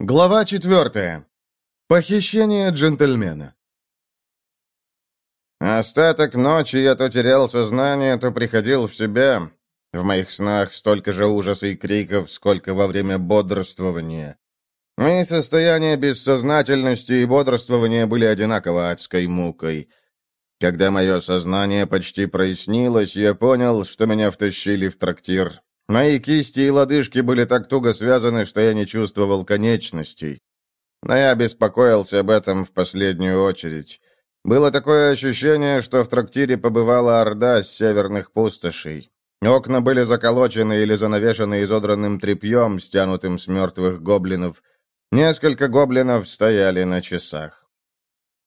Глава четвертая. Похищение джентльмена. Остаток ночи я то терял сознание, то приходил в себя. В моих снах столько же ужаса и криков, сколько во время бодрствования. Мои состояния бессознательности и бодрствования были одинаково адской мукой. Когда мое сознание почти прояснилось, я понял, что меня втащили в трактир. Мои кисти и лодыжки были так туго связаны, что я не чувствовал конечностей. Но я беспокоился об этом в последнюю очередь. Было такое ощущение, что в трактире побывала орда с северных пустошей. Окна были заколочены или занавешены изодранным тряпьем, стянутым с мертвых гоблинов. Несколько гоблинов стояли на часах.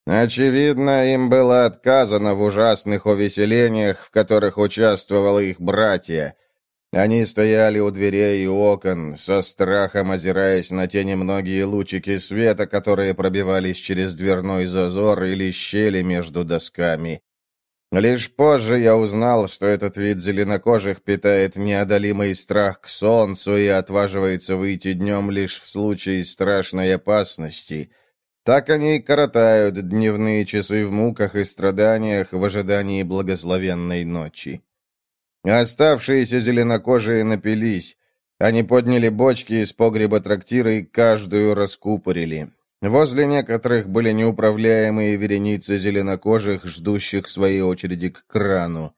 Очевидно, им было отказано в ужасных увеселениях, в которых участвовали их братья — они стояли у дверей и окон, со страхом озираясь на те немногие лучики света, которые пробивались через дверной зазор или щели между досками. Лишь позже я узнал, что этот вид зеленокожих питает неодолимый страх к солнцу и отваживается выйти днем лишь в случае страшной опасности. Так они и коротают дневные часы в муках и страданиях в ожидании благословенной ночи. Оставшиеся зеленокожие напились. Они подняли бочки из погреба трактира и каждую раскупорили. Возле некоторых были неуправляемые вереницы зеленокожих, ждущих своей очереди к крану.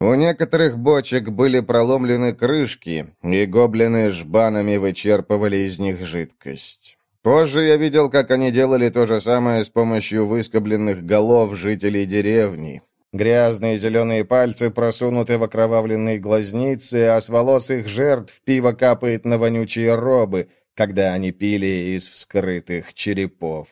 У некоторых бочек были проломлены крышки, и гоблины жбанами вычерпывали из них жидкость. Позже я видел, как они делали то же самое с помощью выскобленных голов жителей деревни. Грязные зеленые пальцы просунуты в окровавленные глазницы, а с волос их жертв пиво капает на вонючие робы, когда они пили из вскрытых черепов.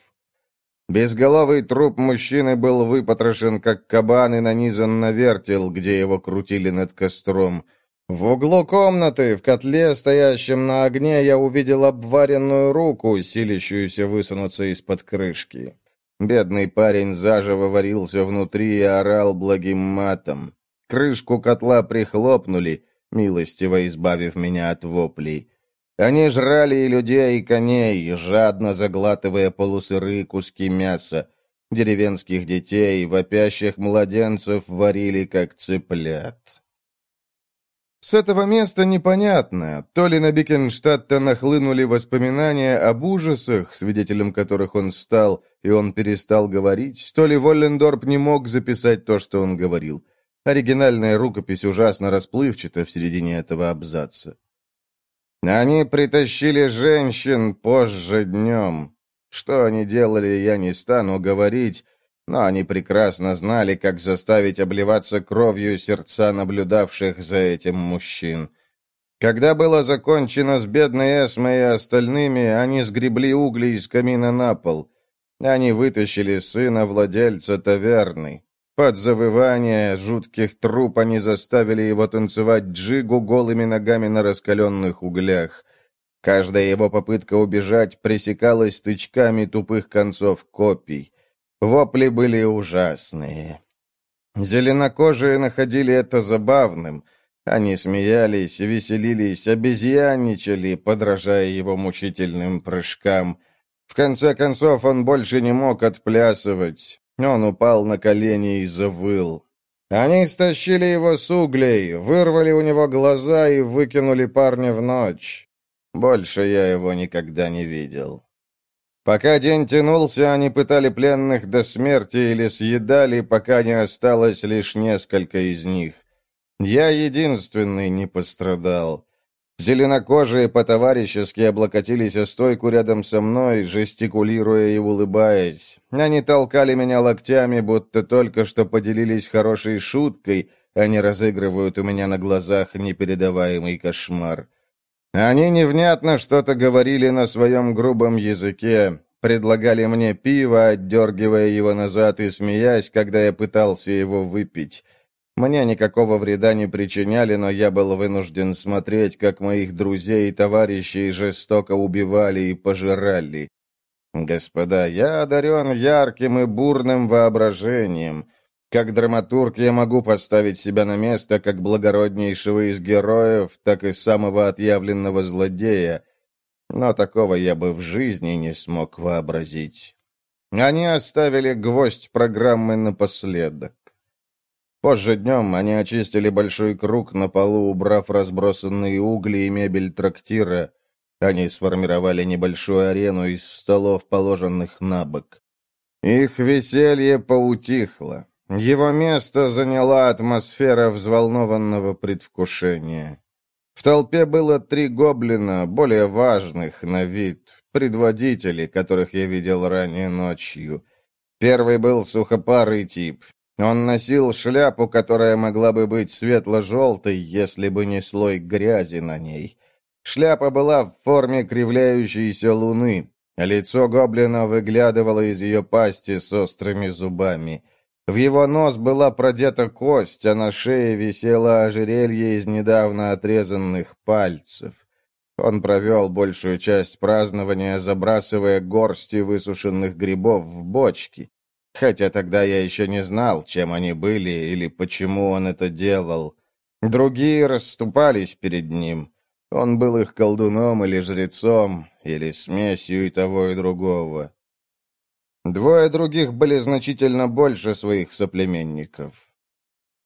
Безголовый труп мужчины был выпотрошен, как кабан, и нанизан на вертел, где его крутили над костром. В углу комнаты, в котле, стоящем на огне, я увидел обваренную руку, силищуюся высунуться из-под крышки. Бедный парень заживо варился внутри и орал благим матом. Крышку котла прихлопнули, милостиво избавив меня от воплей. Они жрали и людей, и коней, жадно заглатывая полусырые куски мяса. Деревенских детей, вопящих младенцев варили, как цыплят. С этого места непонятно, то ли на Бикенштадта нахлынули воспоминания об ужасах, свидетелем которых он стал, и он перестал говорить, то ли Воллендорп не мог записать то, что он говорил. Оригинальная рукопись ужасно расплывчата в середине этого абзаца. Они притащили женщин позже днем. Что они делали, я не стану говорить, но они прекрасно знали, как заставить обливаться кровью сердца наблюдавших за этим мужчин. Когда было закончено с бедной Эсмой и остальными, они сгребли угли из камина на пол. Они вытащили сына владельца таверны. Под завывание жутких труп они заставили его танцевать джигу голыми ногами на раскаленных углях. Каждая его попытка убежать пресекалась тычками тупых концов копий. Вопли были ужасные. Зеленокожие находили это забавным. Они смеялись, веселились, обезьянничали, подражая его мучительным прыжкам. В конце концов, он больше не мог отплясывать. Он упал на колени и завыл. Они стащили его с углей, вырвали у него глаза и выкинули парня в ночь. Больше я его никогда не видел. Пока день тянулся, они пытали пленных до смерти или съедали, пока не осталось лишь несколько из них. Я единственный не пострадал. Зеленокожие по-товарищески облокотились о стойку рядом со мной, жестикулируя и улыбаясь. Они толкали меня локтями, будто только что поделились хорошей шуткой, они разыгрывают у меня на глазах непередаваемый кошмар. Они невнятно что-то говорили на своем грубом языке, предлагали мне пиво, отдергивая его назад и смеясь, когда я пытался его выпить. Мне никакого вреда не причиняли, но я был вынужден смотреть, как моих друзей и товарищей жестоко убивали и пожирали. Господа, я одарен ярким и бурным воображением — как драматург я могу поставить себя на место как благороднейшего из героев, так и самого отъявленного злодея. но такого я бы в жизни не смог вообразить. Они оставили гвоздь программы напоследок. Позже днем они очистили большой круг на полу, убрав разбросанные угли и мебель трактира. Они сформировали небольшую арену из столов, положенных на бок. Их веселье поутихло. Его место заняла атмосфера взволнованного предвкушения. В толпе было три гоблина, более важных на вид, предводителей, которых я видел ранее ночью. Первый был сухопарый тип, он носил шляпу, которая могла бы быть светло-желтой, если бы не слой грязи на ней. Шляпа была в форме кривляющейся луны. Лицо гоблина выглядывало из ее пасти с острыми зубами. В его нос была продета кость, а на шее висело ожерелье из недавно отрезанных пальцев. Он провел большую часть празднования, забрасывая горсти высушенных грибов в бочки. Хотя тогда я еще не знал, чем они были или почему он это делал. Другие расступались перед ним. Он был их колдуном или жрецом, или смесью и того, и другого. Двое других были значительно больше своих соплеменников.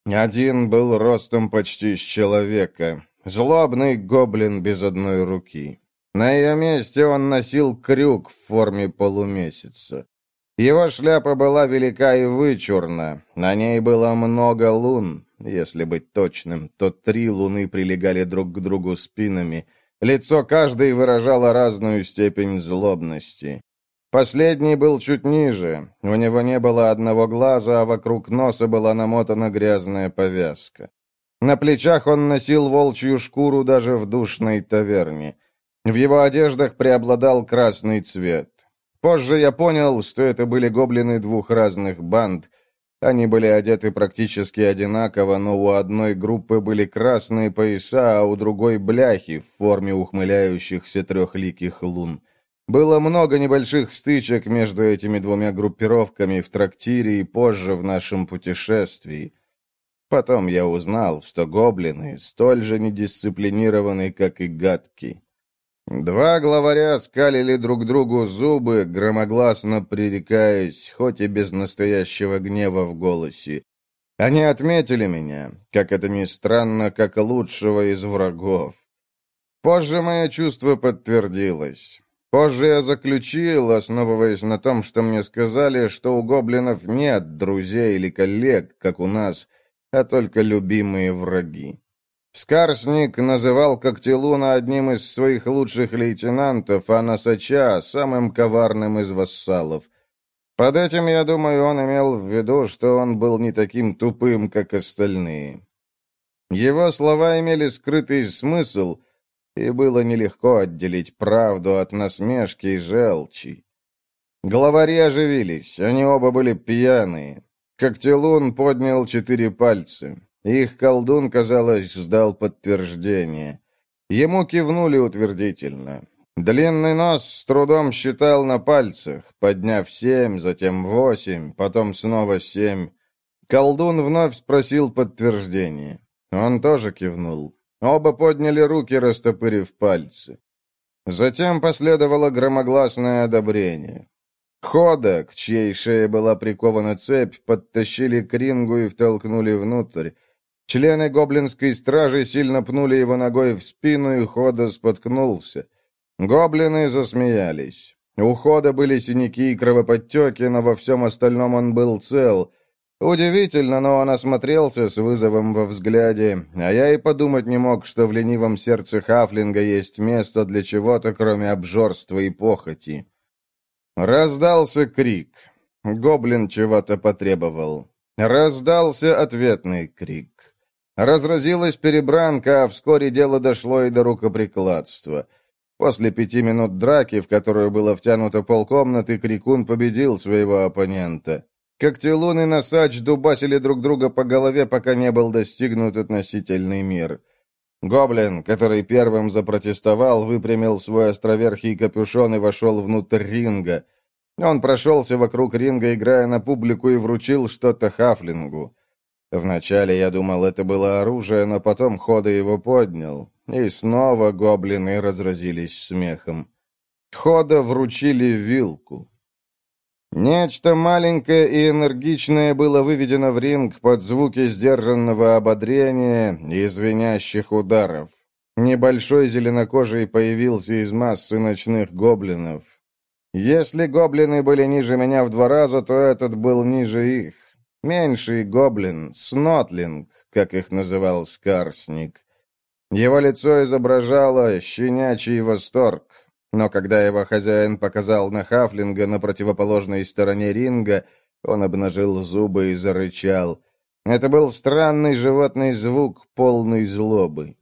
Один был ростом почти с человека, злобный гоблин без одной руки. На ее месте он носил крюк в форме полумесяца. Его шляпа была велика и вычурна, на ней было много лун, если быть точным, то три луны прилегали друг к другу спинами, лицо каждой выражало разную степень злобности. Последний был чуть ниже, у него не было одного глаза, а вокруг носа была намотана грязная повязка. На плечах он носил волчью шкуру даже в душной таверне. В его одеждах преобладал красный цвет. Позже я понял, что это были гоблины двух разных банд. Они были одеты практически одинаково, но у одной группы были красные пояса, а у другой бляхи в форме ухмыляющихся трехликих лун. Было много небольших стычек между этими двумя группировками в трактире и позже в нашем путешествии. Потом я узнал, что гоблины столь же недисциплинированы, как и гадки. Два главаря скалили друг другу зубы, громогласно пререкаясь, хоть и без настоящего гнева в голосе. Они отметили меня, как это ни странно, как лучшего из врагов. Позже мое чувство подтвердилось. Позже я заключил, основываясь на том, что мне сказали, что у гоблинов нет друзей или коллег, как у нас, а только любимые враги. Скарсник называл Коктелуна одним из своих лучших лейтенантов, а Носача — самым коварным из вассалов. Под этим, я думаю, он имел в виду, что он был не таким тупым, как остальные. Его слова имели скрытый смысл, и было нелегко отделить правду от насмешки и желчи. Главари оживились, они оба были пьяные. Коктелун поднял четыре пальца. Их колдун, казалось, ждал подтверждения. Ему кивнули утвердительно. Длинный нос с трудом считал на пальцах, подняв семь, затем восемь, потом снова семь. Колдун вновь спросил подтверждение. Он тоже кивнул. Оба подняли руки, растопырив пальцы. Затем последовало громогласное одобрение. Хода, к чьей шее была прикована цепь, подтащили к рингу и втолкнули внутрь. Члены гоблинской стражи сильно пнули его ногой в спину, и Хода споткнулся. Гоблины засмеялись. У Хода были синяки и кровоподтеки, но во всем остальном он был цел. Удивительно, но он осмотрелся с вызовом во взгляде, а я и подумать не мог, что в ленивом сердце Хафлинга есть место для чего-то, кроме обжорства и похоти. Раздался крик. Гоблин чего-то потребовал. Раздался ответный крик. Разразилась перебранка, а вскоре дело дошло и до рукоприкладства. После пяти минут драки, в которую было втянуто полкомнаты, Крикун победил своего оппонента. Когтелун и Носач дубасили друг друга по голове, пока не был достигнут относительный мир. Гоблин, который первым запротестовал, выпрямил свой островерхий капюшон и вошел внутрь ринга. Он прошелся вокруг ринга, играя на публику, и вручил что-то Хафлингу. Вначале я думал, это было оружие, но потом Хода его поднял. И снова гоблины разразились смехом. Хода вручили вилку. Нечто маленькое и энергичное было выведено в ринг под звуки сдержанного ободрения и звенящих ударов. Небольшой зеленокожий появился из массы ночных гоблинов. Если гоблины были ниже меня в два раза, то этот был ниже их. Меньший гоблин, снотлинг, как их называл Скарсник. Его лицо изображало щенячий восторг. Но когда его хозяин показал на Хафлинга на противоположной стороне ринга, он обнажил зубы и зарычал. Это был странный животный звук, полный злобы.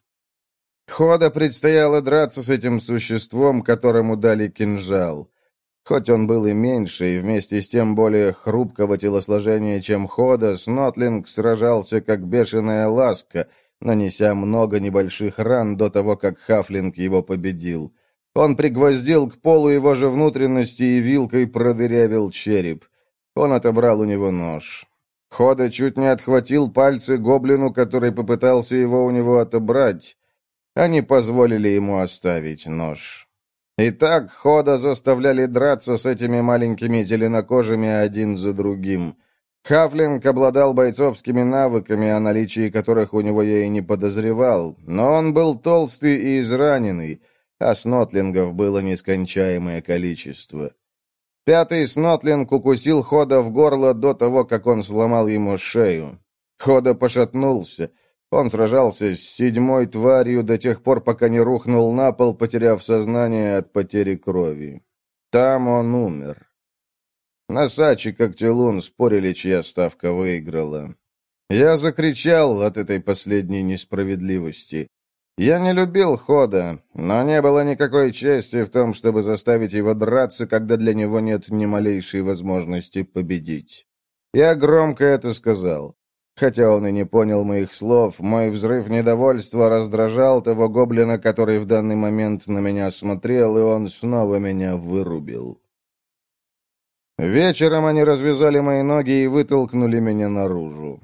Хода предстояло драться с этим существом, которому дали кинжал. Хоть он был и меньше, и вместе с тем более хрупкого телосложения, чем Хода, Снотлинг сражался как бешеная ласка, нанеся много небольших ран до того, как Хафлинг его победил. Он пригвоздил к полу его же внутренности и вилкой продырявил череп. Он отобрал у него нож. Хода чуть не отхватил пальцы гоблину, который попытался его у него отобрать. Они позволили ему оставить нож. И так Хода заставляли драться с этими маленькими зеленокожими один за другим. Хафлинг обладал бойцовскими навыками, о наличии которых у него я и не подозревал, но он был толстый и израненный, а снотлингов было нескончаемое количество. Пятый снотлинг укусил Хода в горло до того, как он сломал ему шею. Хода пошатнулся. Он сражался с седьмой тварью до тех пор, пока не рухнул на пол, потеряв сознание от потери крови. Там он умер. Носач и Когтелун спорили, чья ставка выиграла. Я закричал от этой последней несправедливости. Я не любил хода, но не было никакой чести в том, чтобы заставить его драться, когда для него нет ни малейшей возможности победить. Я громко это сказал. Хотя он и не понял моих слов, мой взрыв недовольства раздражал того гоблина, который в данный момент на меня смотрел, и он снова меня вырубил. Вечером они развязали мои ноги и вытолкнули меня наружу.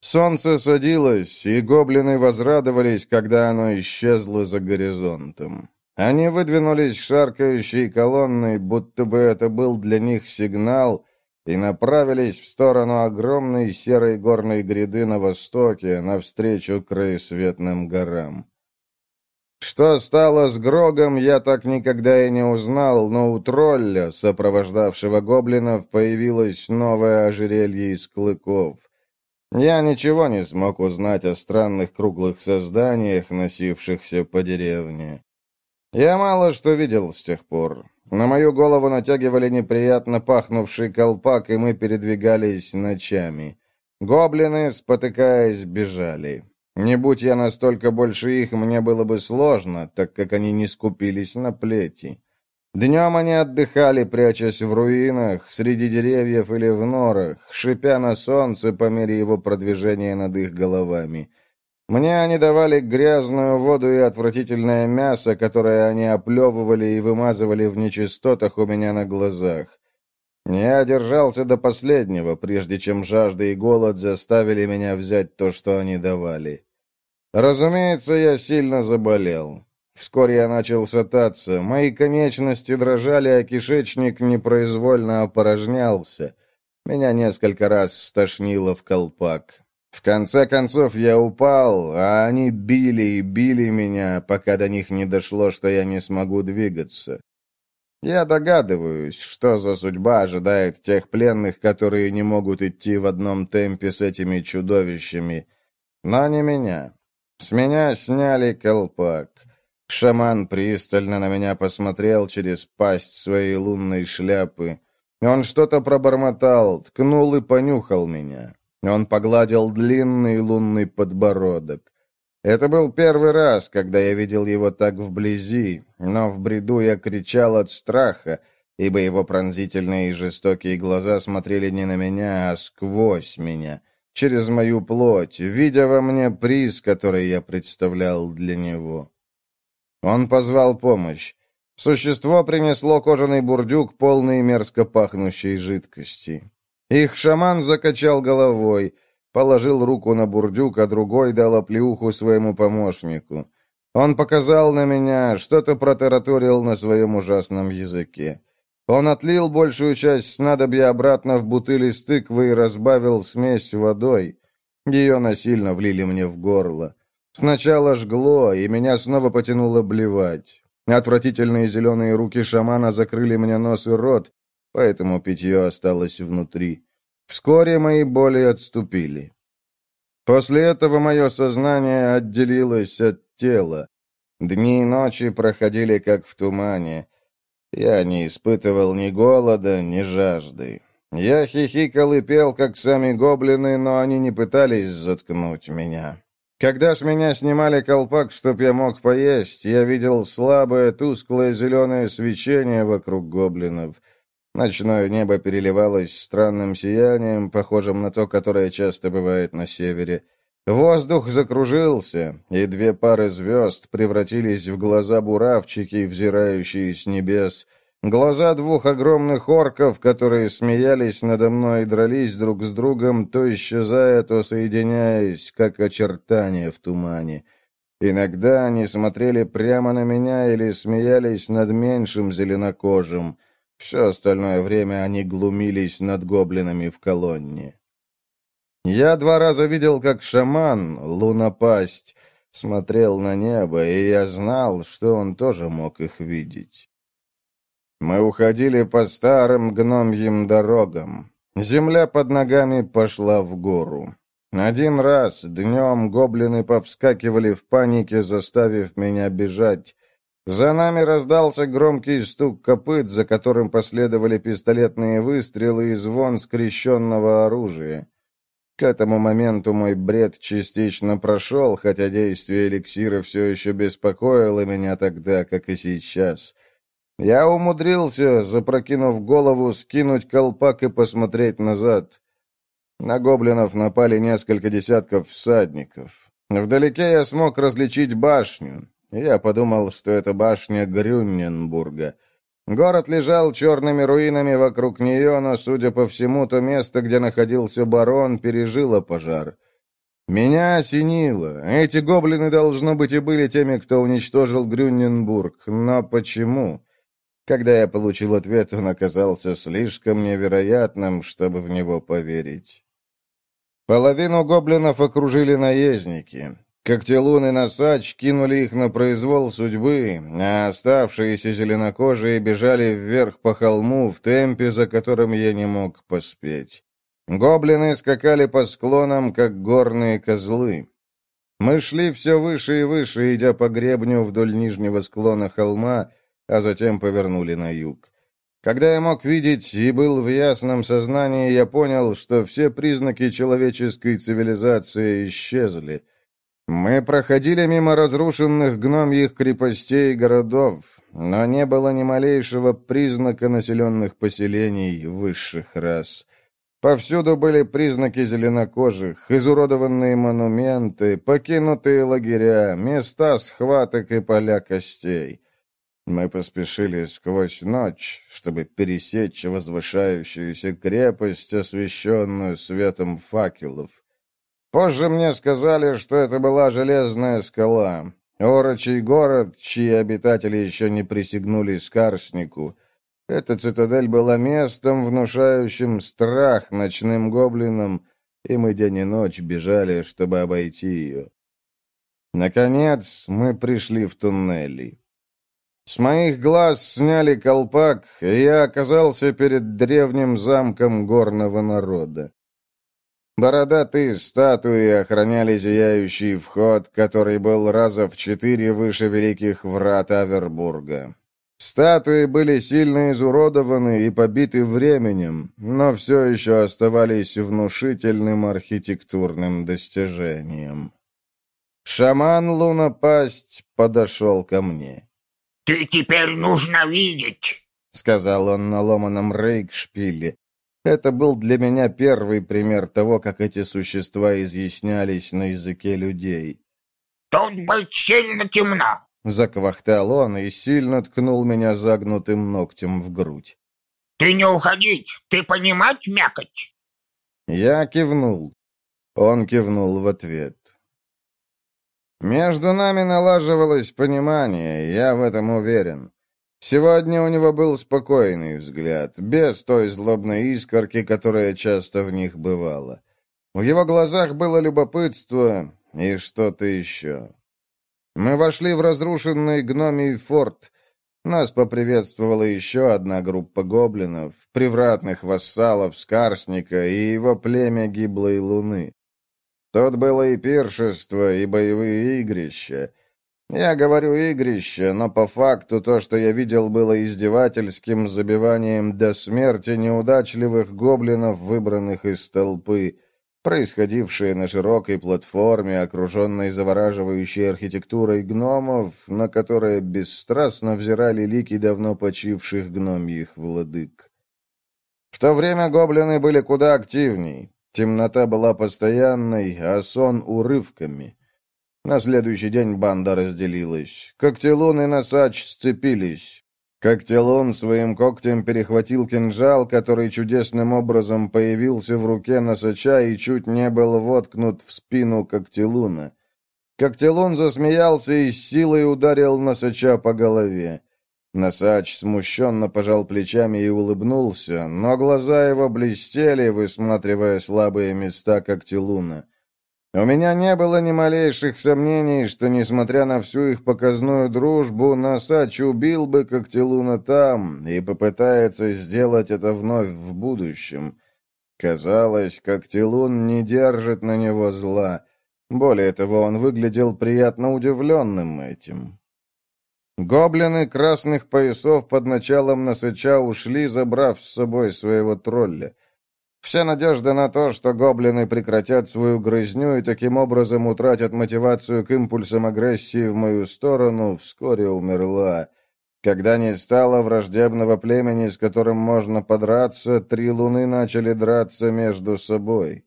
Солнце садилось, и гоблины возрадовались, когда оно исчезло за горизонтом. Они выдвинулись шаркающей колонной, будто бы это был для них сигнал, и направились в сторону огромной серой горной гряды на востоке, навстречу краесветным горам. Что стало с Грогом, я так никогда и не узнал, но у тролля, сопровождавшего гоблинов, появилось новое ожерелье из клыков. Я ничего не смог узнать о странных круглых созданиях, носившихся по деревне. Я мало что видел с тех пор. На мою голову натягивали неприятно пахнувший колпак, и мы передвигались ночами. Гоблины, спотыкаясь, бежали. Не будь я настолько больше их, мне было бы сложно, так как они не скупились на плети. Днем они отдыхали, прячась в руинах, среди деревьев или в норах, шипя на солнце по мере его продвижения над их головами. Мне они давали грязную воду и отвратительное мясо, которое они оплевывали и вымазывали в нечистотах у меня на глазах. Я держался до последнего, прежде чем жажда и голод заставили меня взять то, что они давали. Разумеется, я сильно заболел. Вскоре я начал шататься, мои конечности дрожали, а кишечник непроизвольно опорожнялся. Меня несколько раз стошнило в колпак. В конце концов я упал, а они били и били меня, пока до них не дошло, что я не смогу двигаться. Я догадываюсь, что за судьба ожидает тех пленных, которые не могут идти в одном темпе с этими чудовищами. Но не меня. С меня сняли колпак. Шаман пристально на меня посмотрел через пасть своей лунной шляпы. Он что-то пробормотал, ткнул и понюхал меня. Он погладил длинный лунный подбородок. Это был первый раз, когда я видел его так вблизи, но в бреду я кричал от страха, ибо его пронзительные и жестокие глаза смотрели не на меня, а сквозь меня, через мою плоть, видя во мне приз, который я представлял для него. Он позвал помощь. Существо принесло кожаный бурдюк, полный мерзко пахнущей жидкости. Их шаман закачал головой, положил руку на бурдюк, а другой дал оплеуху своему помощнику. Он показал на меня, что-то протараторил на своем ужасном языке. Он отлил большую часть снадобья обратно в бутыли с тыквы и разбавил смесь водой. Ее насильно влили мне в горло. Сначала жгло, и меня снова потянуло блевать. Отвратительные зеленые руки шамана закрыли мне нос и рот, поэтому питье осталось внутри. Вскоре мои боли отступили. После этого мое сознание отделилось от тела. Дни и ночи проходили как в тумане. Я не испытывал ни голода, ни жажды. Я хихикал и пел, как сами гоблины, но они не пытались заткнуть меня. Когда с меня снимали колпак, чтоб я мог поесть, я видел слабое, тусклое зеленое свечение вокруг гоблинов. Ночное небо переливалось странным сиянием, похожим на то, которое часто бывает на севере. Воздух закружился, и две пары звезд превратились в глаза буравчики, взирающие с небес — Глаза двух огромных орков, которые смеялись надо мной и дрались друг с другом, то исчезая, то соединяясь, как очертания в тумане. Иногда они смотрели прямо на меня или смеялись над меньшим зеленокожим. Все остальное время они глумились над гоблинами в колонне. Я два раза видел, как шаман, лунопасть, смотрел на небо, и я знал, что он тоже мог их видеть. Мы уходили по старым гномьим дорогам. Земля под ногами пошла в гору. Один раз днем гоблины повскакивали в панике, заставив меня бежать. За нами раздался громкий стук копыт, за которым последовали пистолетные выстрелы и звон скрещенного оружия. К этому моменту мой бред частично прошел, хотя действие эликсира все еще беспокоило меня тогда, как и сейчас — я умудрился, запрокинув голову, скинуть колпак и посмотреть назад. На гоблинов напали несколько десятков всадников. Вдалеке я смог различить башню. Я подумал, что это башня Грюнненбурга. Город лежал черными руинами вокруг нее, но, судя по всему, то место, где находился барон, пережило пожар. Меня осенило. Эти гоблины, должно быть, и были теми, кто уничтожил Грюнненбург. Но почему? Когда я получил ответ, он оказался слишком невероятным, чтобы в него поверить. Половину гоблинов окружили наездники. Когтелун и Носач кинули их на произвол судьбы, а оставшиеся зеленокожие бежали вверх по холму в темпе, за которым я не мог поспеть. Гоблины скакали по склонам, как горные козлы. Мы шли все выше и выше, идя по гребню вдоль нижнего склона холма, а затем повернули на юг. Когда я мог видеть и был в ясном сознании, я понял, что все признаки человеческой цивилизации исчезли. Мы проходили мимо разрушенных гномьих крепостей и городов, но не было ни малейшего признака населенных поселений высших рас. Повсюду были признаки зеленокожих, изуродованные монументы, покинутые лагеря, места схваток и поля костей. Мы поспешили сквозь ночь, чтобы пересечь возвышающуюся крепость, освещенную светом факелов. Позже мне сказали, что это была железная скала, орочий город, чьи обитатели еще не присягнули Скарснику. Эта цитадель была местом, внушающим страх ночным гоблинам, и мы день и ночь бежали, чтобы обойти ее. Наконец, мы пришли в туннели. С моих глаз сняли колпак, и я оказался перед древним замком горного народа. Бородатые статуи охраняли зияющий вход, который был раза в четыре выше великих врат Авербурга. Статуи были сильно изуродованы и побиты временем, но все еще оставались внушительным архитектурным достижением. Шаман Лунопасть подошел ко мне. «Ты теперь нужно видеть», — сказал он на ломаном рейкшпиле. Это был для меня первый пример того, как эти существа изъяснялись на языке людей. «Тут быть сильно темно», — заквахтал он и сильно ткнул меня загнутым ногтем в грудь. «Ты не уходить, ты понимать мякоть?» Я кивнул. Он кивнул в ответ. Между нами налаживалось понимание, я в этом уверен. Сегодня у него был спокойный взгляд, без той злобной искорки, которая часто в них бывала. В его глазах было любопытство и что-то еще. Мы вошли в разрушенный гномий форт. Нас поприветствовала еще одна группа гоблинов, привратных вассалов Скарсника и его племя Гиблой Луны. Тут было и пиршество, и боевые игрища. Я говорю игрище, но по факту то, что я видел, было издевательским забиванием до смерти неудачливых гоблинов, выбранных из толпы, происходившее на широкой платформе, окруженной завораживающей архитектурой гномов, на которые бесстрастно взирали лики давно почивших гномьих владык. В то время гоблины были куда активней. Темнота была постоянной, а сон — урывками. На следующий день банда разделилась. Когтелун и Носач сцепились. Когтелун своим когтем перехватил кинжал, который чудесным образом появился в руке Носача и чуть не был воткнут в спину Когтелуна. Когтелун засмеялся и с силой ударил Носача по голове. Носач смущенно пожал плечами и улыбнулся, но глаза его блестели, высматривая слабые места Когтелуна. У меня не было ни малейших сомнений, что, несмотря на всю их показную дружбу, Носач убил бы Когтелуна там и попытается сделать это вновь в будущем. Казалось, Когтелун не держит на него зла. Более того, он выглядел приятно удивленным этим. Гоблины красных поясов под началом Носача ушли, забрав с собой своего тролля — Вся надежда на то, что гоблины прекратят свою грызню и таким образом утратят мотивацию к импульсам агрессии в мою сторону, вскоре умерла. Когда не стало враждебного племени, с которым можно подраться, три луны начали драться между собой.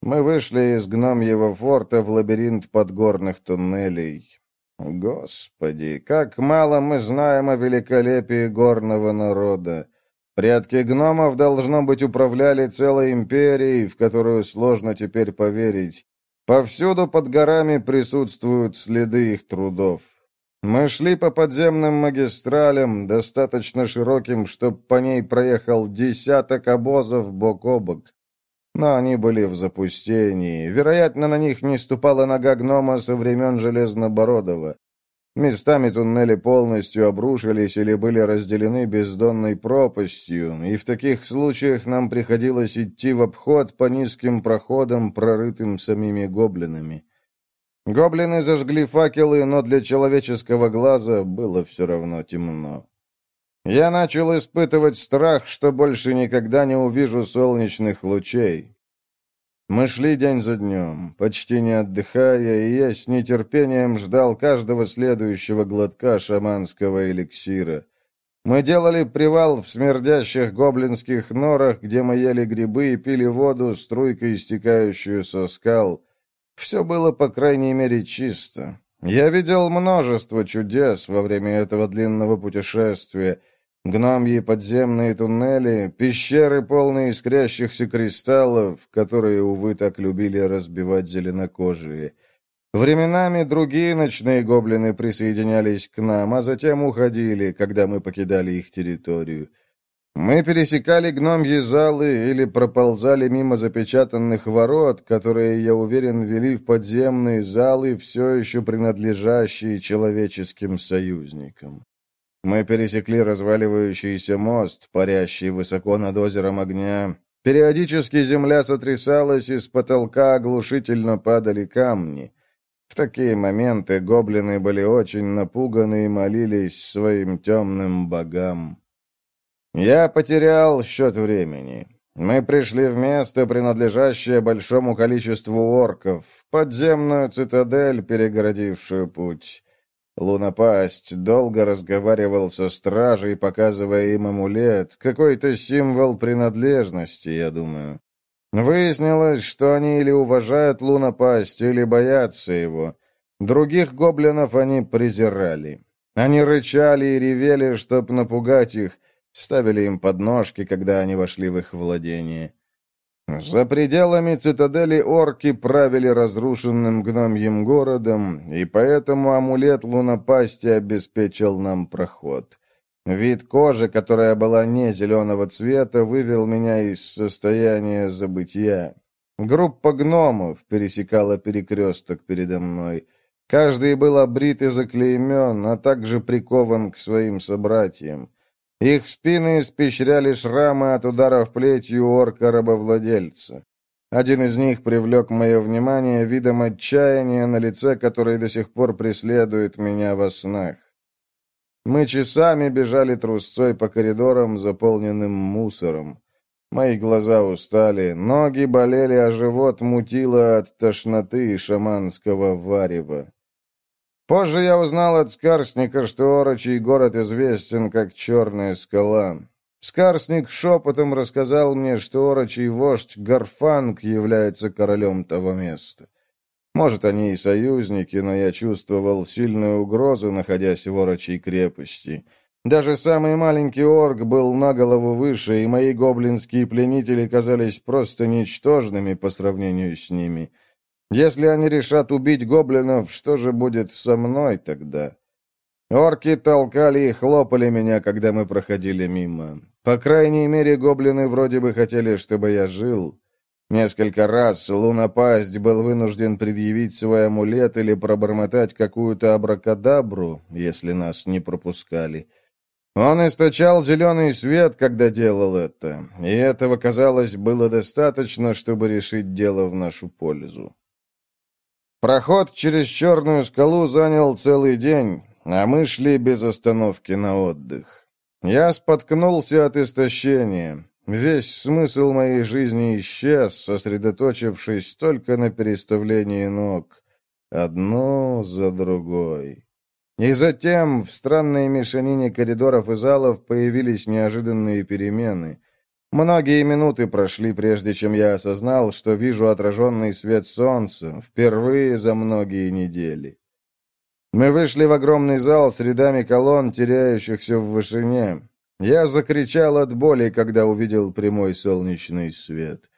Мы вышли из гномьего форта в лабиринт подгорных туннелей. Господи, как мало мы знаем о великолепии горного народа. Предки гномов, должно быть, управляли целой империей, в которую сложно теперь поверить. Повсюду под горами присутствуют следы их трудов. Мы шли по подземным магистралям, достаточно широким, чтобы по ней проехал десяток обозов бок о бок. Но они были в запустении. Вероятно, на них не ступала нога гнома со времен Железнобородова. Местами туннели полностью обрушились или были разделены бездонной пропастью, и в таких случаях нам приходилось идти в обход по низким проходам, прорытым самими гоблинами. Гоблины зажгли факелы, но для человеческого глаза было все равно темно. Я начал испытывать страх, что больше никогда не увижу солнечных лучей. Мы шли день за днем, почти не отдыхая, и я с нетерпением ждал каждого следующего глотка шаманского эликсира. Мы делали привал в смердящих гоблинских норах, где мы ели грибы и пили воду, струйкой истекающую со скал. Все было, по крайней мере, чисто. Я видел множество чудес во время этого длинного путешествия — Гномьи подземные туннели, пещеры, полные искрящихся кристаллов, которые, увы, так любили разбивать зеленокожие. Временами другие ночные гоблины присоединялись к нам, а затем уходили, когда мы покидали их территорию. Мы пересекали гномьи залы или проползали мимо запечатанных ворот, которые, я уверен, вели в подземные залы, все еще принадлежащие человеческим союзникам. Мы пересекли разваливающийся мост, парящий высоко над озером огня. Периодически земля сотрясалась, и с потолка оглушительно падали камни. В такие моменты гоблины были очень напуганы и молились своим темным богам. Я потерял счет времени. Мы пришли в место, принадлежащее большому количеству орков, подземную цитадель, перегородившую путь. Лунопасть долго разговаривал со стражей, показывая им амулет, какой-то символ принадлежности, я думаю. Выяснилось, что они или уважают Лунопасть, или боятся его. Других гоблинов они презирали. Они рычали и ревели, чтоб напугать их, ставили им подножки, когда они вошли в их владение. За пределами цитадели орки правили разрушенным гномьим городом, и поэтому амулет лунопасти обеспечил нам проход. Вид кожи, которая была не зеленого цвета, вывел меня из состояния забытия. Группа гномов пересекала перекресток передо мной. Каждый был обрит и заклеймен, а также прикован к своим собратьям. Их спины испещряли шрамы от ударов плетью орка-рабовладельца. Один из них привлек мое внимание видом отчаяния на лице, которое до сих пор преследует меня во снах. Мы часами бежали трусцой по коридорам, заполненным мусором. Мои глаза устали, ноги болели, а живот мутило от тошноты и шаманского варева. Позже я узнал от Скарсника, что Орочий город известен как Черная скала. Скарсник шепотом рассказал мне, что Орочий вождь Гарфанг является королем того места. Может, они и союзники, но я чувствовал сильную угрозу, находясь в Орочей крепости. Даже самый маленький орк был на голову выше, и мои гоблинские пленители казались просто ничтожными по сравнению с ними — если они решат убить гоблинов, что же будет со мной тогда? Орки толкали и хлопали меня, когда мы проходили мимо. По крайней мере, гоблины вроде бы хотели, чтобы я жил. Несколько раз лунопасть был вынужден предъявить свой амулет или пробормотать какую-то абракадабру, если нас не пропускали. Он источал зеленый свет, когда делал это, и этого, казалось, было достаточно, чтобы решить дело в нашу пользу. Проход через черную скалу занял целый день, а мы шли без остановки на отдых. Я споткнулся от истощения. Весь смысл моей жизни исчез, сосредоточившись только на переставлении ног. Одно за другой. И затем в странной мешанине коридоров и залов появились неожиданные перемены. Многие минуты прошли, прежде чем я осознал, что вижу отраженный свет солнца, впервые за многие недели. Мы вышли в огромный зал с рядами колонн, теряющихся в вышине. Я закричал от боли, когда увидел прямой солнечный свет.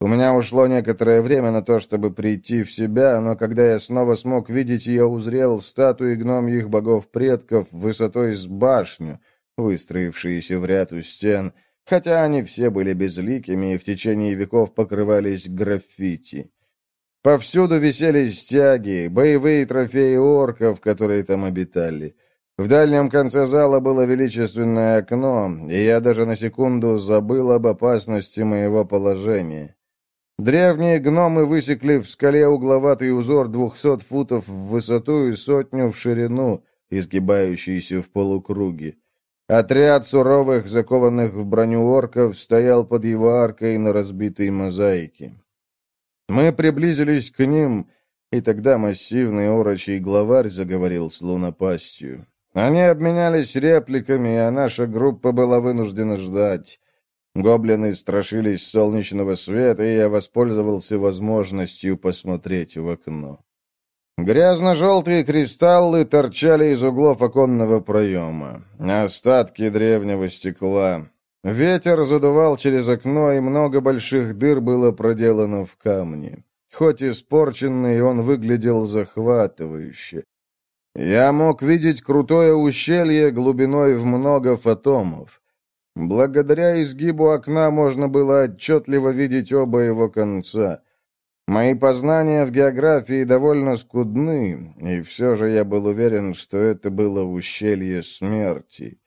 У меня ушло некоторое время на то, чтобы прийти в себя, но когда я снова смог видеть ее, узрел статуи гномьих богов-предков высотой с башню, выстроившиеся в ряд у стен — хотя они все были безликими и в течение веков покрывались граффити. Повсюду висели стяги, боевые трофеи орков, которые там обитали. В дальнем конце зала было величественное окно, и я даже на секунду забыл об опасности моего положения. Древние гномы высекли в скале угловатый узор двухсот футов в высоту и сотню в ширину, изгибающийся в полукруге. Отряд суровых, закованных в броню орков, стоял под его аркой на разбитой мозаике. Мы приблизились к ним, и тогда массивный орочий главарь заговорил с лунопастью. Они обменялись репликами, а наша группа была вынуждена ждать. Гоблины страшились солнечного света, и я воспользовался возможностью посмотреть в окно. Грязно-желтые кристаллы торчали из углов оконного проема. Остатки древнего стекла. Ветер задувал через окно, и много больших дыр было проделано в камне. Хоть испорченный, он выглядел захватывающе. Я мог видеть крутое ущелье глубиной в много фотомов. Благодаря изгибу окна можно было отчетливо видеть оба его конца — Мои познания в географии довольно скудны, и все же я был уверен, что это было ущелье смерти.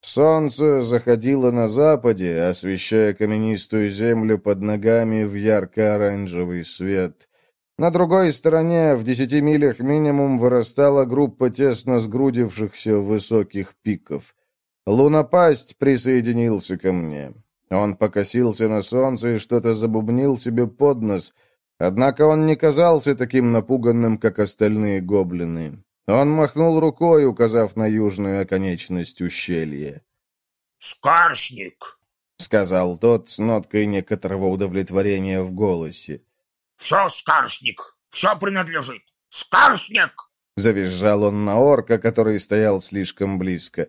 Солнце заходило на западе, освещая каменистую землю под ногами в ярко-оранжевый свет. На другой стороне, в десяти милях минимум, вырастала группа тесно сгрудившихся высоких пиков. Лунопасть присоединился ко мне. Он покосился на солнце и что-то забубнил себе под нос — Однако он не казался таким напуганным, как остальные гоблины. Он махнул рукой, указав на южную оконечность ущелья. «Скарсник!» — сказал тот с ноткой некоторого удовлетворения в голосе. «Все, Скарсник! Все принадлежит! Скарсник!» Завизжал он на орка, который стоял слишком близко.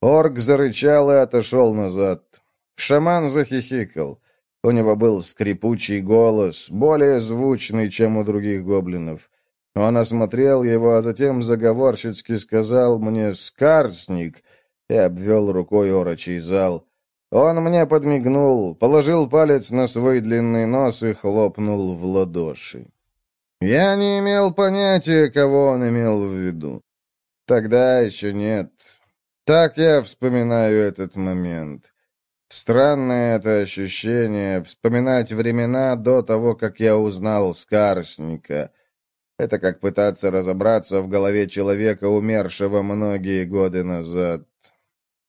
Орк зарычал и отошел назад. Шаман захихикал. У него был скрипучий голос, более звучный, чем у других гоблинов. Он осмотрел его, а затем заговорщицки сказал мне «Скарсник» и обвел рукой орочий зал. Он мне подмигнул, положил палец на свой длинный нос и хлопнул в ладоши. Я не имел понятия, кого он имел в виду. Тогда еще нет. Так я вспоминаю этот момент. Странное это ощущение — вспоминать времена до того, как я узнал Скарсника. Это как пытаться разобраться в голове человека, умершего многие годы назад.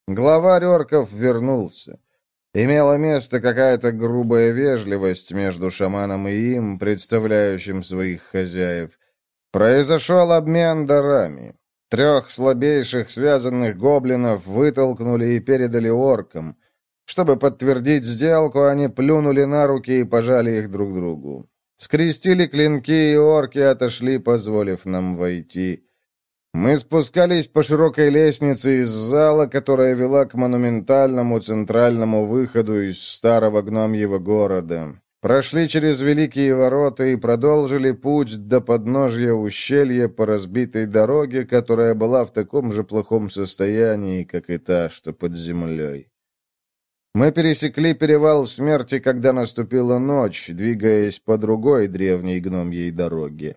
Главарь орков вернулся. Имела место какая-то грубая вежливость между шаманом и им, представляющим своих хозяев. Произошел обмен дарами. Трех слабейших связанных гоблинов вытолкнули и передали оркам. Чтобы подтвердить сделку, они плюнули на руки и пожали их друг другу. Скрестили клинки, и орки отошли, позволив нам войти. Мы спускались по широкой лестнице из зала, которая вела к монументальному центральному выходу из старого гномьего города. Прошли через Великие ворота и продолжили путь до подножья ущелья по разбитой дороге, которая была в таком же плохом состоянии, как и та, что под землей. Мы пересекли перевал смерти, когда наступила ночь, двигаясь по другой древней гномьей дороге.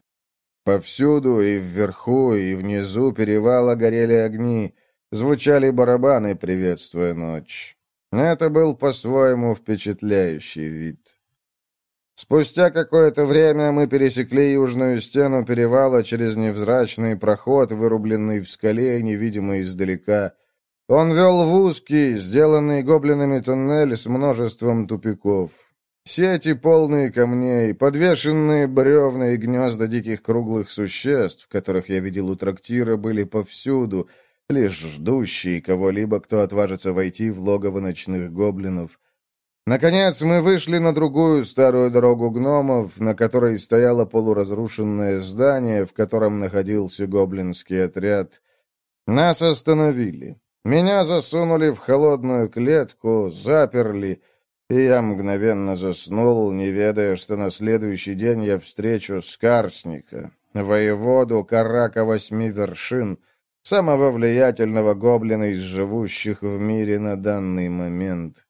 Повсюду, и вверху, и внизу перевала горели огни, звучали барабаны, приветствуя ночь. Это был по-своему впечатляющий вид. Спустя какое-то время мы пересекли южную стену перевала через невзрачный проход, вырубленный в скале, невидимый издалека. Он вел в узкий, сделанный гоблинами тоннель с множеством тупиков. Сети, полные камней, подвешенные бревна и гнезда диких круглых существ, которых я видел у трактира, были повсюду, лишь ждущие кого-либо, кто отважится войти в логово ночных гоблинов. Наконец мы вышли на другую старую дорогу гномов, на которой стояло полуразрушенное здание, в котором находился гоблинский отряд. Нас остановили. Меня засунули в холодную клетку, заперли — и я мгновенно заснул, не ведая, что на следующий день я встречу Скарсника, воеводу Карака Восьми Вершин, самого влиятельного гоблина из живущих в мире на данный момент.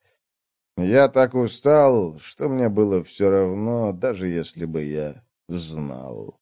Я так устал, что мне было все равно, даже если бы я знал.